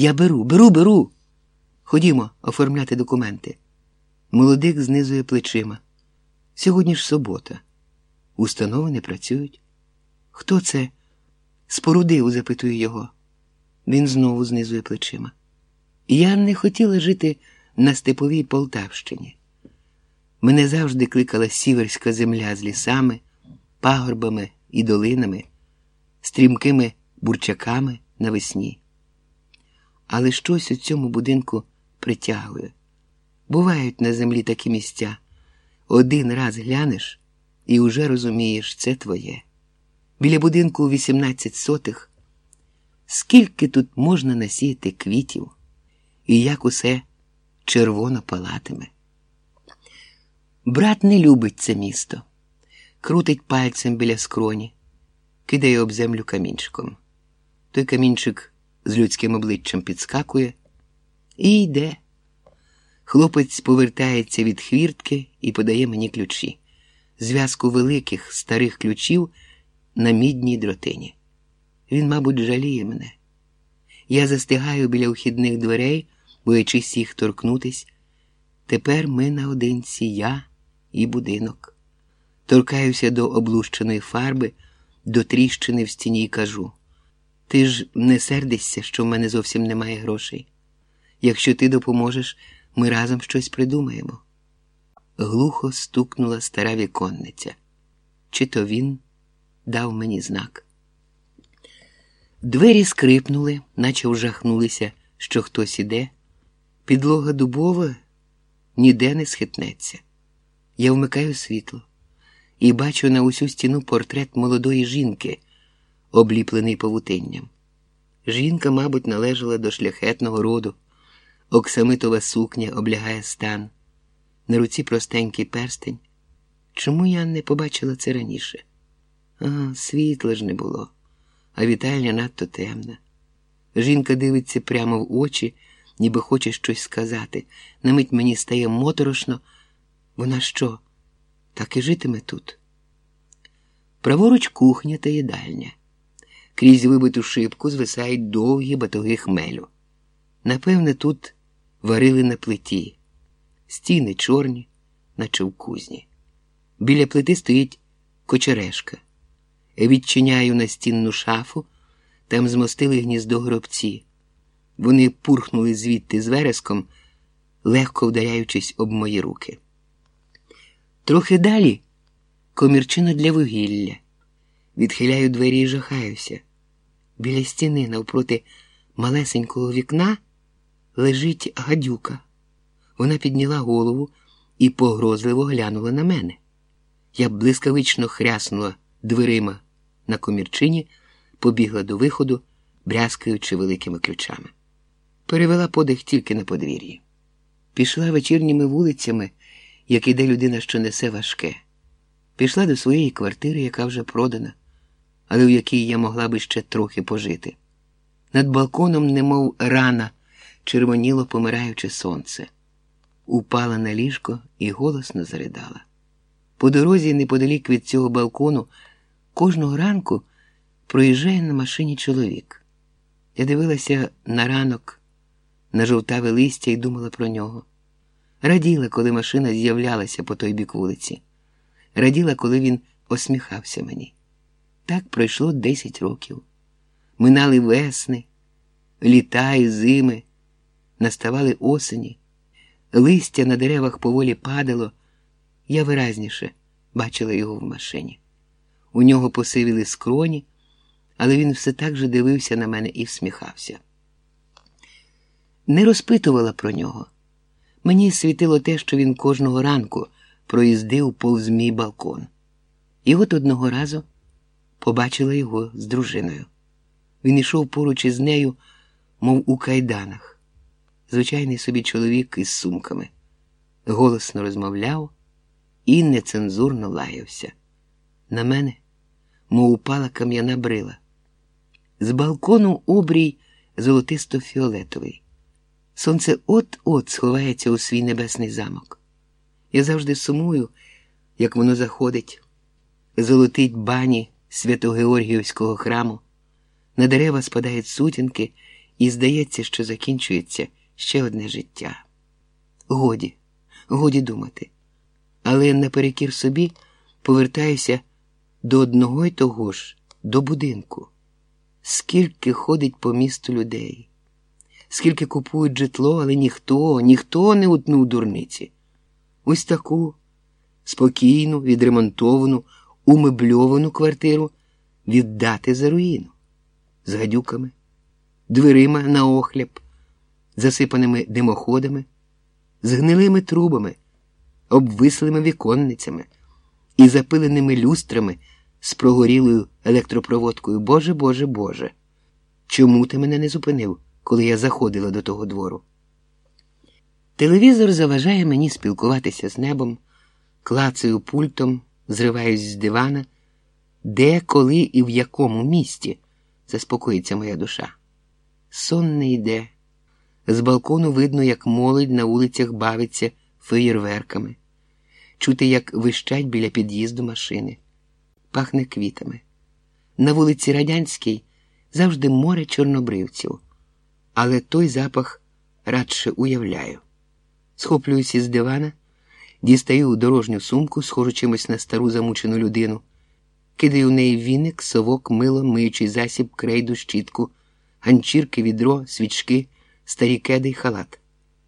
Я беру, беру, беру. Ходімо оформляти документи. Молодик знизує плечима. Сьогодні ж субота. Установи не працюють. Хто це? Спорудив, запитую його. Він знову знизує плечима. Я не хотіла жити на степовій Полтавщині. Мене завжди кликала сіверська земля з лісами, пагорбами і долинами, стрімкими бурчаками навесні. Але щось у цьому будинку притягує. Бувають на землі такі місця. Один раз глянеш і уже розумієш, це твоє. Біля будинку 18 сотих. Скільки тут можна насіяти квітів, і як усе червоно палатиме. Брат не любить це місто, крутить пальцем біля скроні, кидає об землю камінчиком. Той камінчик з людським обличчям підскакує і йде. Хлопець повертається від хвіртки і подає мені ключі, зв'язку великих старих ключів на мідній дротині. Він, мабуть, жаліє мене. Я застигаю біля вхідних дверей, боячись їх торкнутись. Тепер ми наодинці, я і будинок. Торкаюся до облущеної фарби, до тріщини в стіні і кажу: ти ж не сердишся, що в мене зовсім немає грошей. Якщо ти допоможеш, ми разом щось придумаємо. Глухо стукнула стара віконниця. Чи то він дав мені знак. Двері скрипнули, наче вжахнулися, що хтось іде. Підлога дубова ніде не схитнеться. Я вмикаю світло і бачу на усю стіну портрет молодої жінки, обліплений павутинням. Жінка, мабуть, належала до шляхетного роду. Оксамитова сукня облягає стан, на руці простенький перстень. Чому я не побачила це раніше? Ага, світла ж не було, а вітальня надто темна. Жінка дивиться прямо в очі, ніби хоче щось сказати. На мить мені стає моторошно. Вона що? Так і житиме тут. Праворуч кухня та їдальня. Крізь вибиту шибку звисають довгі батоги хмелю. Напевне, тут варили на плиті, стіни чорні, наче в кузні. Біля плити стоїть кочерешка. Відчиняю настінну шафу, там змостили гніздо гробці. Вони пурхнули звідти з вереском, легко вдаряючись об мої руки. Трохи далі комірчина для вугілля. Відхиляю двері і жахаюся. Біля стіни навпроти малесенького вікна лежить гадюка. Вона підняла голову і погрозливо глянула на мене. Я блискавично хряснула дверима на комірчині, побігла до виходу, брязкаючи великими ключами. Перевела подих тільки на подвір'ї. Пішла вечірніми вулицями, як іде людина, що несе важке. Пішла до своєї квартири, яка вже продана, але в якій я могла би ще трохи пожити. Над балконом, немов рана, червоніло помираюче сонце, упала на ліжко і голосно заридала. По дорозі, неподалік від цього балкону, кожного ранку проїжджає на машині чоловік. Я дивилася на ранок, на жовтаве листя і думала про нього. Раділа, коли машина з'являлася по той бік вулиці. Раділа, коли він осміхався мені. Так пройшло десять років. Минали весни, літа і зими, наставали осені, листя на деревах поволі падало. Я виразніше бачила його в машині. У нього посивіли скроні, але він все так же дивився на мене і всміхався. Не розпитувала про нього. Мені світило те, що він кожного ранку проїздив повз мій балкон. І от одного разу побачила його з дружиною. Він йшов поруч із нею, мов у кайданах. Звичайний собі чоловік із сумками. Голосно розмовляв і нецензурно лаявся. На мене, мов упала кам'яна брила. З балкону обрій золотисто-фіолетовий. Сонце от-от сховається у свій небесний замок. Я завжди сумую, як воно заходить, золотить бані Свято-Георгіївського храму, на дерева спадають сутінки І здається, що закінчується ще одне життя. Годі, годі думати. Але наперекір собі повертаюся до одного й того ж, до будинку. Скільки ходить по місту людей, скільки купують житло, але ніхто, ніхто не утнув дурниці. Ось таку спокійну, відремонтовану, умебльовану квартиру віддати за руїну з гадюками, дверима на охляб, засипаними димоходами, з гнилими трубами, обвислими віконницями і запиленими люстрами з прогорілою електропроводкою. Боже, Боже, Боже. Чому ти мене не зупинив, коли я заходила до того двору? Телевізор заважає мені спілкуватися з небом, клацаю пультом, зриваюсь з дивана, де, коли і в якому місті заспокоїться моя душа. Сон не йде. З балкону видно, як молодь на вулицях бавиться феєрверками, чути, як вищать біля під'їзду машини, пахне квітами. На вулиці Радянській завжди море чорнобривців, але той запах радше уявляю. Схоплююсь із дивана, дістаю дорожню сумку, схожу чимось на стару замучену людину, кидаю в неї віник, совок, мило, миючий засіб, крейду, щітку, ганчірки, відро, свічки, старі кеди й халат.